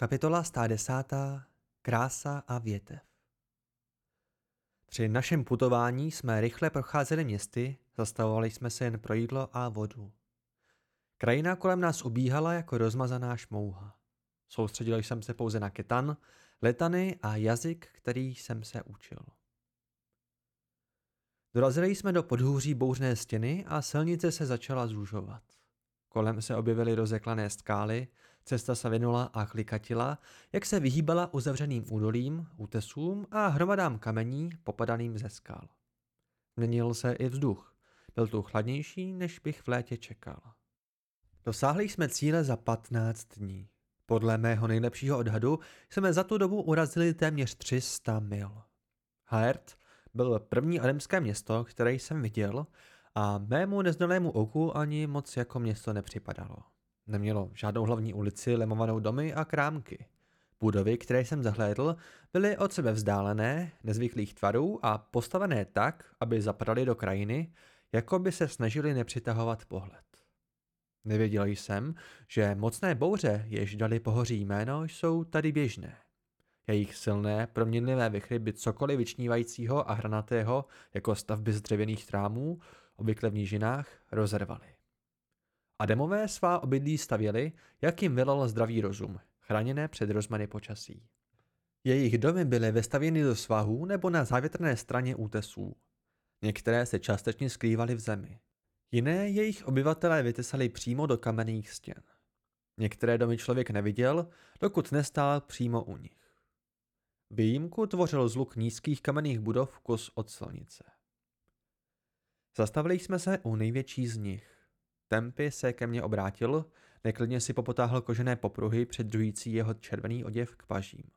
Kapitola 110. Krása a větev Při našem putování jsme rychle procházeli městy, zastavovali jsme se jen pro jídlo a vodu. Krajina kolem nás ubíhala jako rozmazaná šmouha. Soustředil jsem se pouze na ketan, letany a jazyk, který jsem se učil. Dorazili jsme do podhůří bouřné stěny a silnice se začala zúžovat. Kolem se objevily rozeklané skály, cesta se vynula a klikatila, jak se vyhýbala uzavřeným údolím, útesům a hromadám kamení popadaným ze skal. Měnil se i vzduch. Byl tu chladnější, než bych v létě čekal. Dosáhli jsme cíle za 15 dní. Podle mého nejlepšího odhadu jsme za tu dobu urazili téměř 300 mil. Haert byl první ademské město, které jsem viděl a mému neznalému oku ani moc jako město nepřipadalo. Nemělo žádnou hlavní ulici, lemovanou domy a krámky. Budovy, které jsem zahlédl, byly od sebe vzdálené, nezvyklých tvarů a postavené tak, aby zapadaly do krajiny, jako by se snažili nepřitahovat pohled. Nevěděl jsem, že mocné bouře, jež dali pohoří jméno, jsou tady běžné. Jejich silné, proměnlivé vychry by cokoliv vyčnívajícího a hranatého, jako stavby z dřevěných trámů, obvykle v nížinách, rozervaly. Ademové svá obydlí stavěli, jak jim velel zdravý rozum, chráněné před rozmany počasí. Jejich domy byly vestavěny do svahů nebo na závětrné straně útesů. Některé se částečně skrývaly v zemi. Jiné jejich obyvatelé vytesali přímo do kamenných stěn. Některé domy člověk neviděl, dokud nestál přímo u nich. Výjimku tvořil zluk nízkých kamenných budov kus od silnice. Zastavili jsme se u největší z nich. Tempy se ke mně obrátil, neklidně si popotáhl kožené popruhy předrující jeho červený oděv k pažím.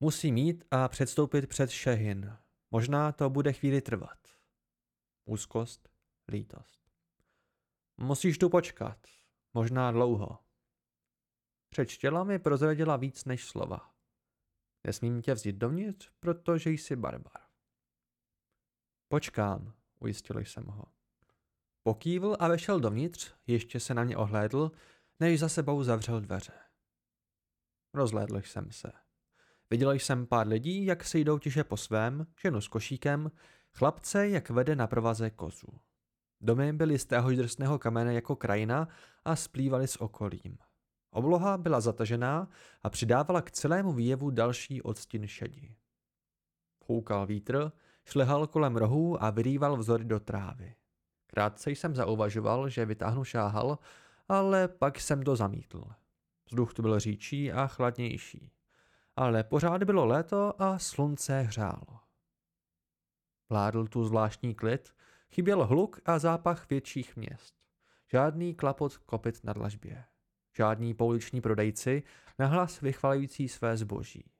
Musí mít a předstoupit před Šehin. Možná to bude chvíli trvat. Úzkost, lítost. Musíš tu počkat. Možná dlouho. Přečtěla mi prozradila víc než slova. Nesmím tě vzít dovnitř, protože jsi barbar. Počkám, ujistil jsem ho. Pokývl a vešel dovnitř, ještě se na mě ohlédl, než za sebou zavřel dveře. Rozhlédl jsem se. Viděl jsem pár lidí, jak se jdou tiše po svém, ženu s košíkem, chlapce, jak vede na provaze kozu. Domy byly z téhož drsného kamene jako krajina a splývaly s okolím. Obloha byla zatažená a přidávala k celému výjevu další odstin šedi. Foukal vítr, šlehal kolem rohů a vyrýval vzory do trávy. Krátce jsem zauvažoval, že vytáhnu šáhal, ale pak jsem to zamítl. Vzduch tu byl říčí a chladnější. Ale pořád bylo léto a slunce hřálo. Vládl tu zvláštní klid, chyběl hluk a zápach větších měst. Žádný klapot kopit na dlažbě. Žádní pouliční prodejci nahlas vychvalující své zboží.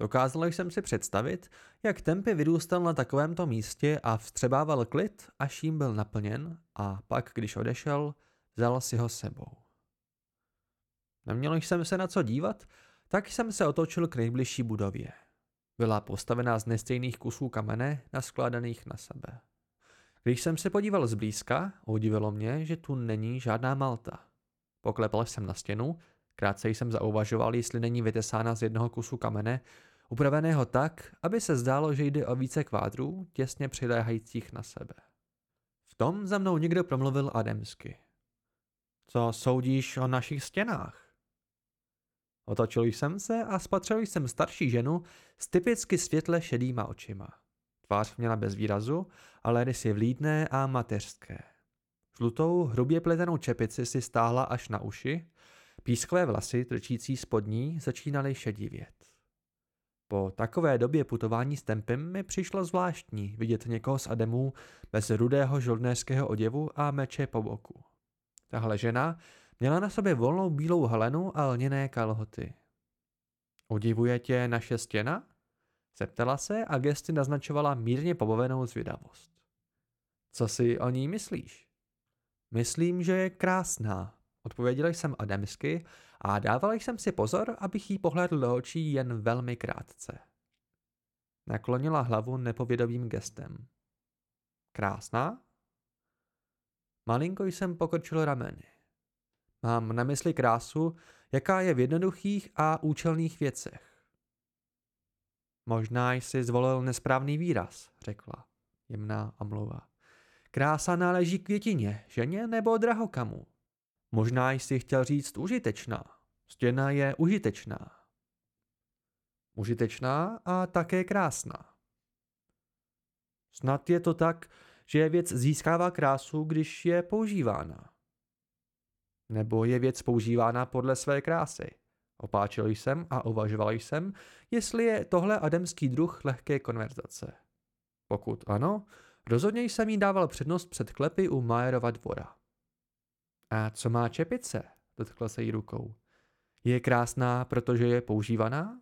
Dokázal jsem si představit, jak Tempy vyrůstal na takovémto místě a vstřebával klid, až jim byl naplněn a pak, když odešel, vzal si ho sebou. Neměl jsem se na co dívat, tak jsem se otočil k nejbližší budově. Byla postavená z nestejných kusů kamene naskládaných na sebe. Když jsem se podíval zblízka, udivilo mě, že tu není žádná malta. Poklepal jsem na stěnu, krátce jsem zauvažoval, jestli není vytesána z jednoho kusu kamene, upraveného tak, aby se zdálo, že jde o více kvádrů, těsně přiléhajících na sebe. V tom za mnou někdo promluvil ademsky. Co soudíš o našich stěnách? Otočil jsem se a spatřil jsem starší ženu s typicky světle šedýma očima. Tvář měla bez výrazu, ale rysy vlídné a mateřské. Žlutou, hrubě pletenou čepici si stáhla až na uši, pískové vlasy trčící spod ní začínaly šedivět. Po takové době putování s tempem mi přišlo zvláštní vidět někoho z Ademů bez rudého žoldnéřského oděvu a meče po boku. Tahle žena měla na sobě volnou bílou halenu a lněné kalhoty. Udivuje tě naše stěna? Zeptala se a gesty naznačovala mírně pobavenou zvědavost. Co si o ní myslíš? Myslím, že je krásná, odpověděl jsem ademsky a dával jsem si pozor, abych jí pohledl do očí jen velmi krátce. Naklonila hlavu nepovědovým gestem. Krásná? Malinko jsem pokrčil rameny. Mám na mysli krásu, jaká je v jednoduchých a účelných věcech. Možná jsi zvolil nesprávný výraz, řekla. Jemná mluva. Krása náleží květině, ženě nebo drahokamu. Možná jsi chtěl říct užitečná. Stěna je užitečná. Užitečná a také krásná. Snad je to tak, že věc získává krásu, když je používána. Nebo je věc používána podle své krásy. Opáčil jsem a uvažoval jsem, jestli je tohle ademský druh lehké konverzace. Pokud ano, rozhodně jsem jí dával přednost před klepy u Majerova dvora. A co má čepice? Dotkla se jí rukou. Je krásná, protože je používaná?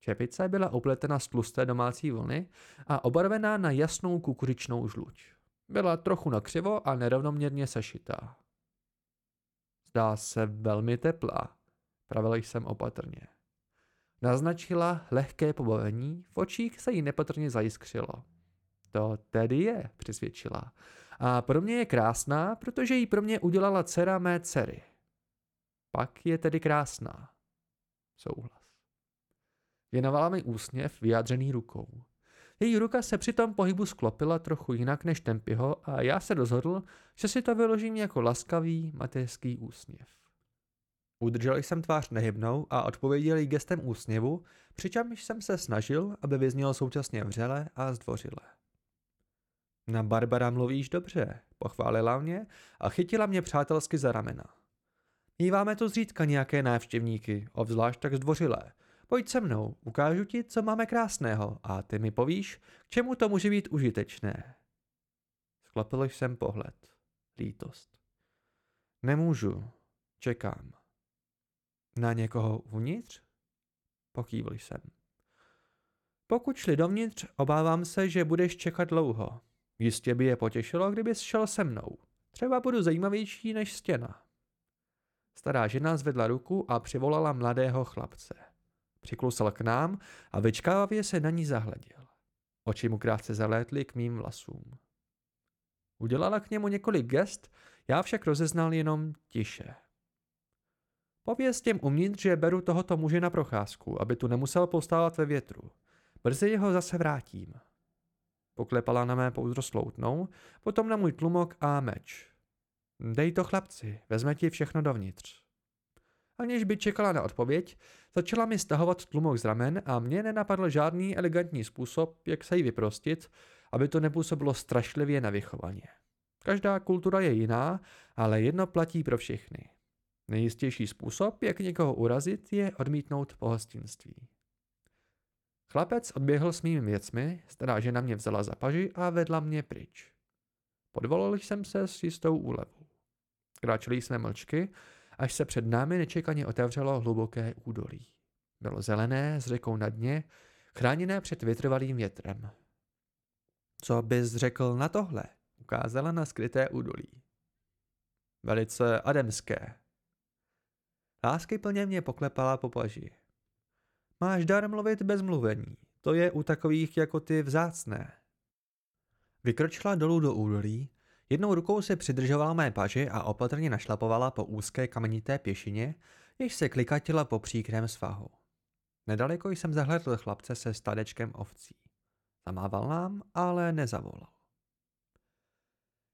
Čepice byla upletena z tlusté domácí vlny a obarvená na jasnou kukuričnou žluč. Byla trochu nakřivo a nerovnoměrně sešitá. Zdá se velmi teplá, pravil jsem opatrně. Naznačila lehké pobavení, v očích se jí nepatrně zajiskřilo. To tedy je, přisvědčila. A pro mě je krásná, protože ji pro mě udělala dcera mé dcery. Pak je tedy krásná. Souhlas. Věnovala mi úsměv vyjádřený rukou. Její ruka se při tom pohybu sklopila trochu jinak než Tempyho a já se rozhodl, že si to vyložím jako laskavý mateřský úsměv. Udržel jsem tvář nehybnou a odpověděl jí gestem úsměvu, přičemž jsem se snažil, aby vyzněl současně vřele a zdvořile. Na Barbara mluvíš dobře, pochválila mě a chytila mě přátelsky za ramena. Míváme to zřídka nějaké návštěvníky, obzvlášť tak zdvořilé. Pojď se mnou, ukážu ti, co máme krásného a ty mi povíš, k čemu to může být užitečné. Sklopil jsem pohled. Lítost. Nemůžu. Čekám. Na někoho uvnitř? Pokývl jsem. Pokud šli dovnitř, obávám se, že budeš čekat dlouho. Jistě by je potěšilo, kdybys šel se mnou. Třeba budu zajímavější než stěna. Stará žena zvedla ruku a přivolala mladého chlapce. Přiklusal k nám a vyčkávavě se na ní zahleděl. Oči mu krátce zalétly k mým vlasům. Udělala k němu několik gest, já však rozeznal jenom tiše. Pověz těm uvnitř, že beru tohoto muže na procházku, aby tu nemusel postávat ve větru. Brzy ho zase vrátím. Poklepala na mé pouzdro sloutnou, potom na můj tlumok a meč. Dej to chlapci, vezme ti všechno dovnitř. Aniž by čekala na odpověď, začala mi stahovat tlumok z ramen a mě nenapadl žádný elegantní způsob, jak se jí vyprostit, aby to nepůsobilo strašlivě navychovaně. Každá kultura je jiná, ale jedno platí pro všechny. Nejistější způsob, jak někoho urazit, je odmítnout pohostinství. Chlapec odběhl s mými věcmi, stará žena mě vzala za paži a vedla mě pryč. Podvolil jsem se s jistou úlevou. Kráčeli jsme mlčky, až se před námi nečekaně otevřelo hluboké údolí. Bylo zelené, s řekou na dně, chráněné před vytrvalým větrem. Co bys řekl na tohle? Ukázala na skryté údolí. Velice ademské. Lásky plně mě poklepala po paži. Máš dar mluvit bez mluvení. To je u takových jako ty vzácné. Vykročila dolů do údolí, jednou rukou se přidržovala mé paži a opatrně našlapovala po úzké kamenité pěšině, jež se klikatila po příkrém svahu. Nedaleko jsem zahledl chlapce se stadečkem ovcí. Zamával nám, ale nezavolal.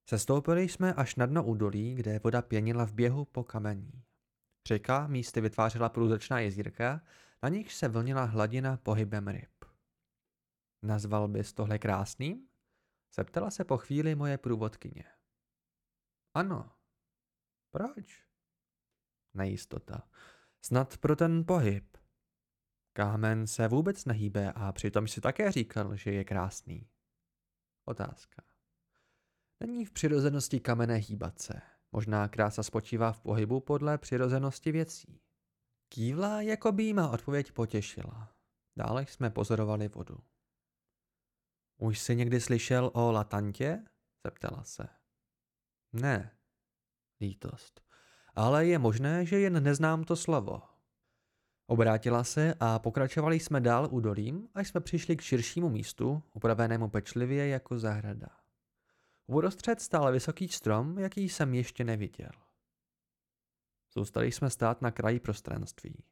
Sestoupili jsme až na dno údolí, kde voda pěnila v běhu po kamení. Řeka místy vytvářela průzračná jezírka, na nich se vlnila hladina pohybem ryb. Nazval bys tohle krásným? Zeptala se po chvíli moje průvodkyně. Ano. Proč? Nejistota. Snad pro ten pohyb. Kámen se vůbec nehýbe a přitom si také říkal, že je krásný. Otázka. Není v přirozenosti kamene hýbat se. Možná krása spočívá v pohybu podle přirozenosti věcí. Kývla, jako by má odpověď potěšila. Dále jsme pozorovali vodu. Už jsi někdy slyšel o latantě? Zeptala se. Ne. Lítost. ale je možné, že jen neznám to slovo. Obrátila se a pokračovali jsme dál údolím, až jsme přišli k širšímu místu, upravenému pečlivě jako zahrada. Uprostřed stál vysoký strom, jaký jsem ještě neviděl. Zůstali jsme stát na kraji prostranství.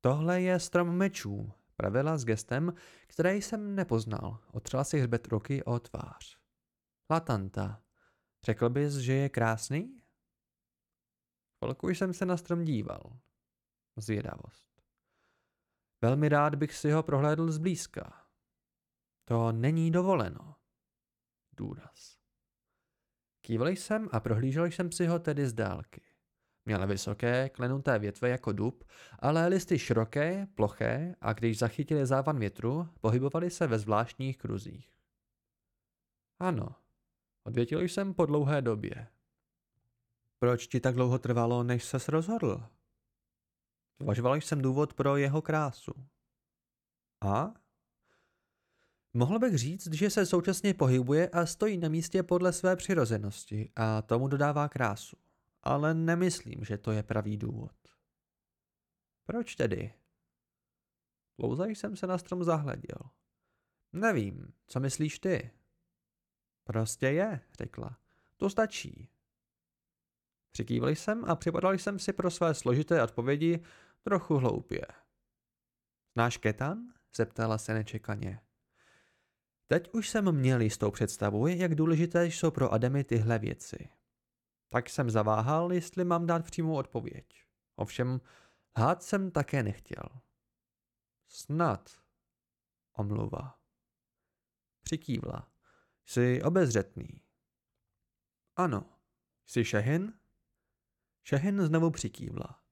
Tohle je strom mečů, pravila s gestem, který jsem nepoznal. Otřela si hřbet ruky o tvář. Latanta. Řekl bys, že je krásný? Chvilku jsem se na strom díval. Zvědavost. Velmi rád bych si ho prohlédl zblízka. To není dovoleno. Důraz. Kývl jsem a prohlížel jsem si ho tedy z dálky. Měl vysoké, klenuté větve jako dub, ale listy široké, ploché a když zachytili závan větru, pohybovali se ve zvláštních kruzích. Ano, odvětil jsem po dlouhé době. Proč ti tak dlouho trvalo, než ses rozhodl? Zvažoval jsem důvod pro jeho krásu. A? Mohl bych říct, že se současně pohybuje a stojí na místě podle své přirozenosti a tomu dodává krásu. Ale nemyslím, že to je pravý důvod. Proč tedy? Dlouze jsem se na strom zahleděl. Nevím, co myslíš ty? Prostě je, řekla. To stačí. Přikývl jsem a připadal jsem si pro své složité odpovědi trochu hloupě. Znáš Ketan? zeptala se nečekaně. Teď už jsem měl jistou představu, jak důležité jsou pro Ademy tyhle věci. Tak jsem zaváhal, jestli mám dát přímou odpověď. Ovšem, hád jsem také nechtěl. Snad. Omluva. Přikývla. Jsi obezřetný. Ano. Jsi Šehin? Šehin znovu přikývla.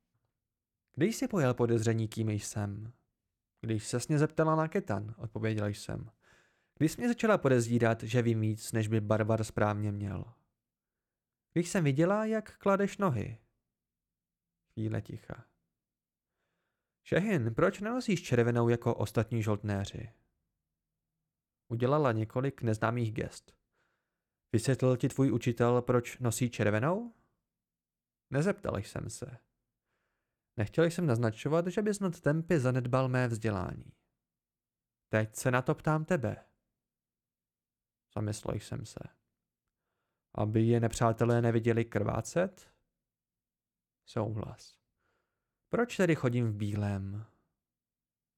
Když jsi pojel podezření, kým jsem? Když se mě zeptala na Ketan, odpověděl jsem. Když mě začala podezírat, že vím víc, než by Barbar správně měl. Když jsem viděla, jak kladeš nohy. Chvíle ticha. Šehin, proč nenosíš červenou jako ostatní žoltnéři? Udělala několik neznámých gest. Vysvětlil ti tvůj učitel, proč nosí červenou? Nezeptal jsem se. Nechtěl jsem naznačovat, že bys nad tempy zanedbal mé vzdělání. Teď se na to ptám tebe. Zamyslel jsem se. Aby je nepřátelé neviděli krvácet? Souhlas. Proč tedy chodím v bílém?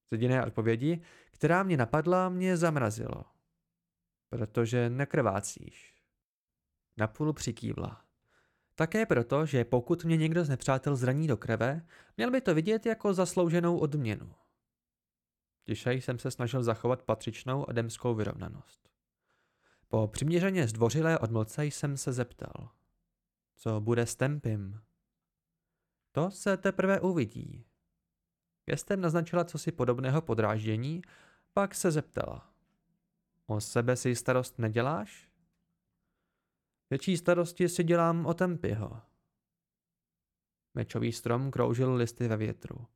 Z jediné odpovědi, která mě napadla, mě zamrazilo. Protože nekrvácíš. Napůl přikývla. Také proto, že pokud mě někdo z nepřátel zraní do krve, měl by to vidět jako zaslouženou odměnu. Tiše jsem se snažil zachovat patřičnou ademskou vyrovnanost. Po přiměřeně zdvořilé odmlce jsem se zeptal. Co bude s tempim? To se teprve uvidí. Gestem naznačila cosi podobného podráždění, pak se zeptala. O sebe si starost neděláš? Větší starosti si dělám o Tempyho. Mečový strom kroužil listy ve větru.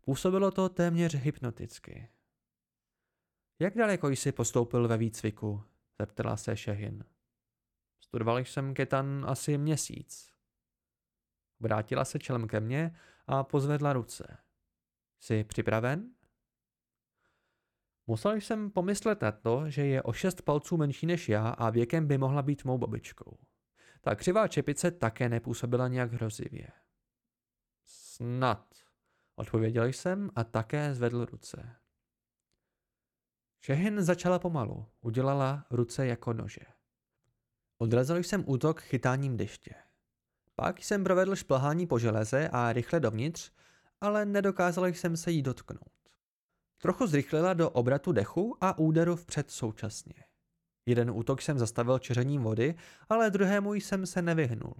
Působilo to téměř hypnoticky. Jak daleko jsi postoupil ve výcviku? Zeptala se Šehin. Studoval jsem Ketan asi měsíc. Vrátila se čelem ke mně a pozvedla ruce. Jsi připraven? Musel jsem pomyslet na to, že je o šest palců menší než já a věkem by mohla být mou babičkou. Ta křivá čepice také nepůsobila nějak hrozivě. Snad, odpověděl jsem a také zvedl ruce. Šehin začala pomalu, udělala ruce jako nože. Odrazil jsem útok chytáním deště. Pak jsem provedl šplhání po železe a rychle dovnitř, ale nedokázal jsem se jí dotknout. Trochu zrychlila do obratu dechu a úderu vpřed současně. Jeden útok jsem zastavil čeřením vody, ale druhému jsem se nevyhnul.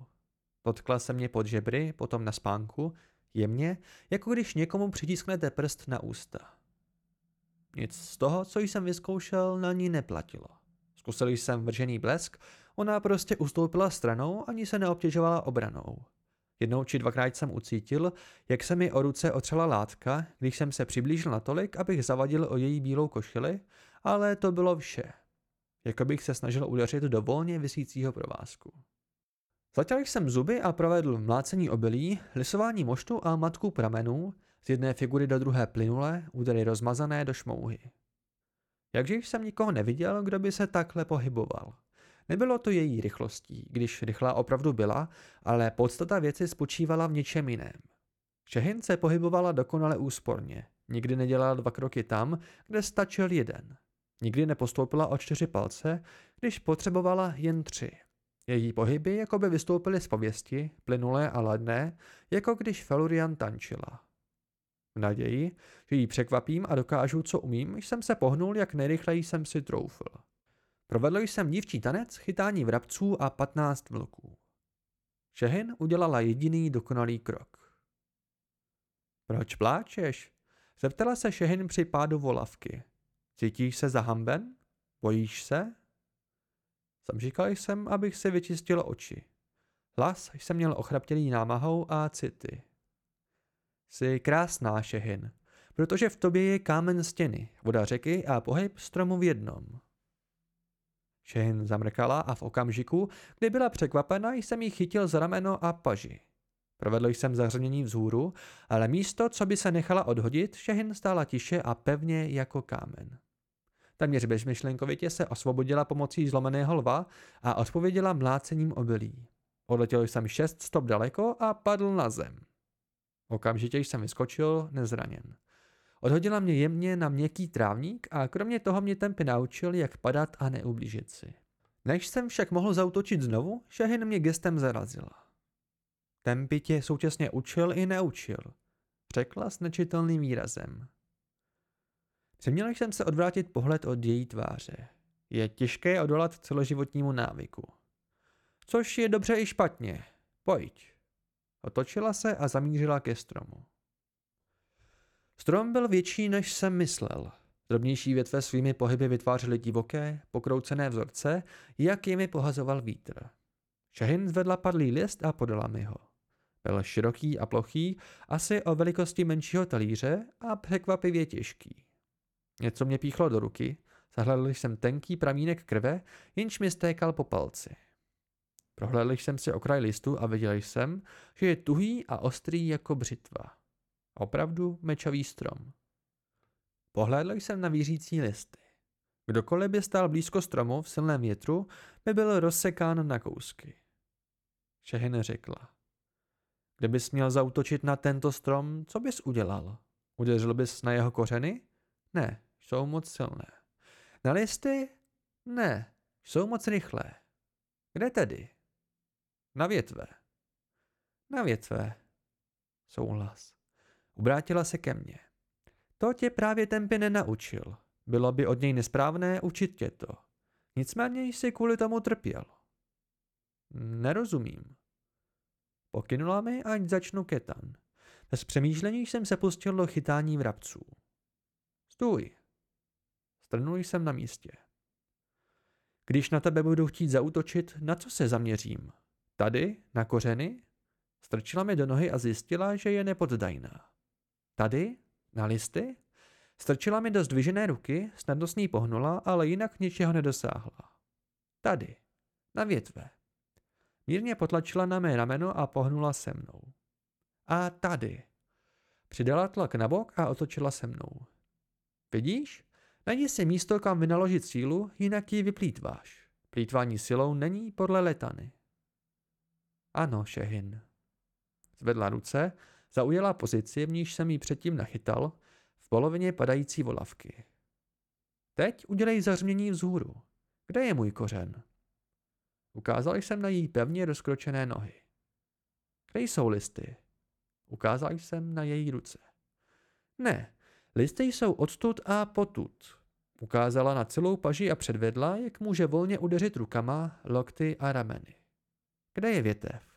Dotkla se mě pod žebry, potom na spánku, jemně, jako když někomu přitisknete prst na ústa. Nic z toho, co jsem vyzkoušel, na ní neplatilo. Zkusil jsem vržený blesk, ona prostě ustoupila stranou, ani se neobtěžovala obranou. Jednou či dvakrát jsem ucítil, jak se mi o ruce otřela látka, když jsem se přiblížil natolik, abych zavadil o její bílou košili, ale to bylo vše. Jako bych se snažil udeřit do volně vysícího provázku. Zatěl jsem zuby a provedl mlácení obilí, lisování moštu a matku pramenů, z jedné figury do druhé plynule, údery rozmazané do šmouhy. Jakže jsem nikoho neviděl, kdo by se takhle pohyboval. Nebylo to její rychlostí, když rychlá opravdu byla, ale podstata věci spočívala v něčem jiném. Šehin se pohybovala dokonale úsporně. Nikdy nedělala dva kroky tam, kde stačil jeden. Nikdy nepostoupila o čtyři palce, když potřebovala jen tři. Její pohyby jako by vystoupily z pověsti, plynulé a ladné, jako když Felurian tančila. Naději, že ji překvapím a dokážu, co umím, jsem se pohnul, jak nejrychleji jsem si troufl. Provedl jsem dívčí tanec, chytání vrabců a patnáct vlků. Šehin udělala jediný dokonalý krok. Proč pláčeš? Zeptala se Šehin při pádu volavky. Cítíš se zahamben? Bojíš se? Zamříkal jsem, abych si vyčistil oči. Hlas jsem měl ochraptělý námahou a city. Jsi krásná, Šehin, protože v tobě je kámen stěny, voda řeky a pohyb stromu v jednom. Šehin zamrkala a v okamžiku, kdy byla překvapena, jsem ji chytil za rameno a paži. Provedl jsem zařenění vzhůru, ale místo, co by se nechala odhodit, Šehin stála tiše a pevně jako kámen. Téměř bezmyšlenkovitě se osvobodila pomocí zlomeného lva a odpověděla mlácením obilí. Odletěl jsem šest stop daleko a padl na zem. Okamžitě jsem vyskočil nezraněn. Odhodila mě jemně na měkký trávník a kromě toho mě tempy naučil, jak padat a neublížit si. Než jsem však mohl zautočit znovu, Šahin mě gestem zarazila. Tempy tě současně učil i neučil, řekla s nečitelným výrazem. Přeměl jsem se odvrátit pohled od její tváře. Je těžké odolat celoživotnímu návyku. Což je dobře i špatně. Pojď. Otočila se a zamířila ke stromu. Strom byl větší, než jsem myslel. Drobnější větve svými pohyby vytvářely divoké, pokroucené vzorce, jak jimi pohazoval vítr. Šahin zvedla padlý list a podala mi ho. Byl široký a plochý, asi o velikosti menšího talíře a překvapivě těžký. Něco mě píchlo do ruky, zahledl jsem tenký pramínek krve, jenž mi stékal po palci. Prohlédl jsem si okraj listu a viděl jsem, že je tuhý a ostrý jako břitva. Opravdu mečavý strom. Pohlédl jsem na vířící listy. Kdokoliv by stál blízko stromu v silném větru, by byl rozsekán na kousky. Šehin řekla. Kdybys měl zautočit na tento strom, co bys udělal? Udeřil bys na jeho kořeny? Ne, jsou moc silné. Na listy? Ne, jsou moc rychlé. Kde tedy? Na větve. Na větve. Souhlas. Obrátila se ke mně. To tě právě tempy nenaučil. Bylo by od něj nesprávné učit tě to. Nicméně jsi kvůli tomu trpěl. Nerozumím. Pokynula mi, ať začnu ketan. Bez přemýšlení jsem se pustil do chytání vrabců. Stůj. Strnul jsem na místě. Když na tebe budu chtít zautočit, na co se zaměřím? Tady, na kořeny? Strčila mi do nohy a zjistila, že je nepoddajná. Tady, na listy? Strčila mi do zdvižené ruky, snadno s ní pohnula, ale jinak ničeho nedosáhla. Tady, na větve. Mírně potlačila na mé rameno a pohnula se mnou. A tady. Přidala tlak na bok a otočila se mnou. Vidíš? Najdi si místo, kam vynaložit sílu, jinak ji vyplýtváš. Plýtvání silou není podle letany. Ano, Šehin. Zvedla ruce, zaujala pozici, v níž jsem ji předtím nachytal, v polovině padající volavky. Teď udělej zařmění vzhůru. Kde je můj kořen? Ukázal jsem na její pevně rozkročené nohy. Kde jsou listy? Ukázal jsem na její ruce. Ne, listy jsou odtud a potud. Ukázala na celou paži a předvedla, jak může volně udeřit rukama, lokty a rameny. Kde je větev?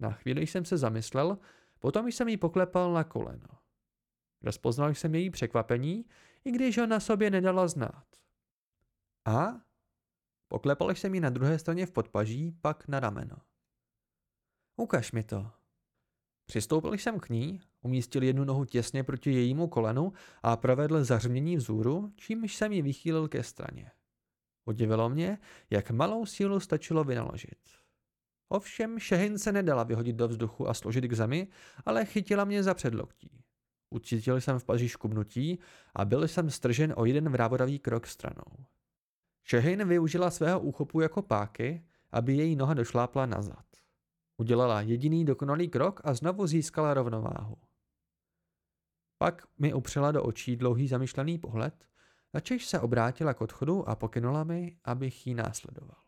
Na chvíli jsem se zamyslel, potom jsem jí poklepal na koleno. Rozpoznal jsem její překvapení, i když ho na sobě nedala znát. A? Poklepal jsem ji na druhé straně v podpaží, pak na rameno. Ukaž mi to. Přistoupil jsem k ní, umístil jednu nohu těsně proti jejímu kolenu a provedl zařmění vzůru, čímž jsem ji vychýlil ke straně. Udivilo mě, jak malou sílu stačilo vynaložit. Ovšem Šehin se nedala vyhodit do vzduchu a složit k zemi, ale chytila mě za předloktí. Ucítil jsem v paži škubnutí a byl jsem stržen o jeden vrávodavý krok stranou. Šehin využila svého úchopu jako páky, aby její noha došlápla nazad. Udělala jediný dokonalý krok a znovu získala rovnováhu. Pak mi upřela do očí dlouhý zamýšlený pohled, načež se obrátila k odchodu a pokynula mi, abych jí následoval.